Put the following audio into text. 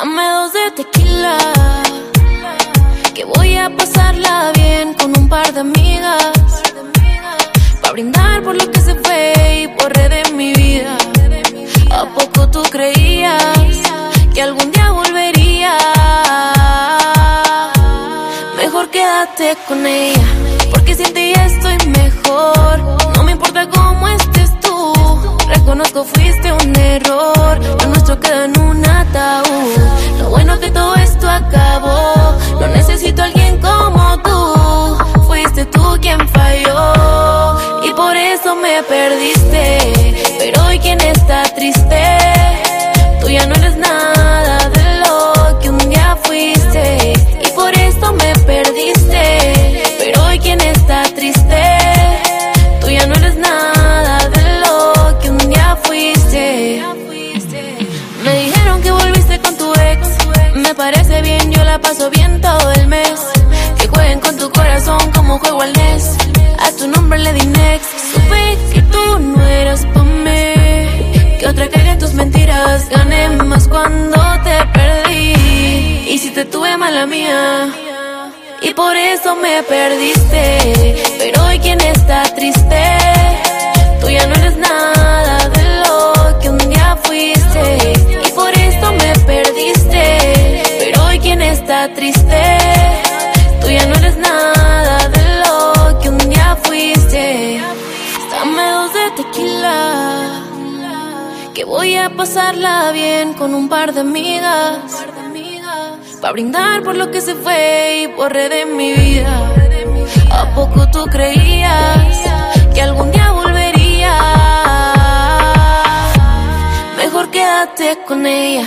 Dame dos de tequila. Que voy a pasarla bien con un par de amigas. Pa' brindar por lo que se fue y por de mi vida. ¿A poco tú creías que algún día volvería? Mejor quédate con ella, porque sin ti estoy mejor. No me importa cómo estés tú, reconozco fuiste un error. Lo nuestro queda en un ataúd. Perdiste. Pero hoy quien está triste, tú ya no eres nada de lo que un día fuiste y por eso me perdiste. Pero hoy quien está triste, tú ya no eres nada de lo que un día fuiste. Me dijeron que volviste con tu ex. Me parece bien, yo la paso bien todo el mes. Que jueguen con tu corazón como juego al NES. A tu nombre le di next. Y por eso me perdiste. Pero hoy quien está triste. Tú ya no eres nada de lo que un día fuiste. Y por eso me perdiste. Pero hoy quien está triste. Tú ya no eres nada de lo que un día fuiste. Dame dos de tequila. Que voy a pasarla bien con un par de amigas. Pa' brindar por lo que se fue y por de mi vida. ¿A poco tú creías que algún día volvería? Mejor quédate con ella,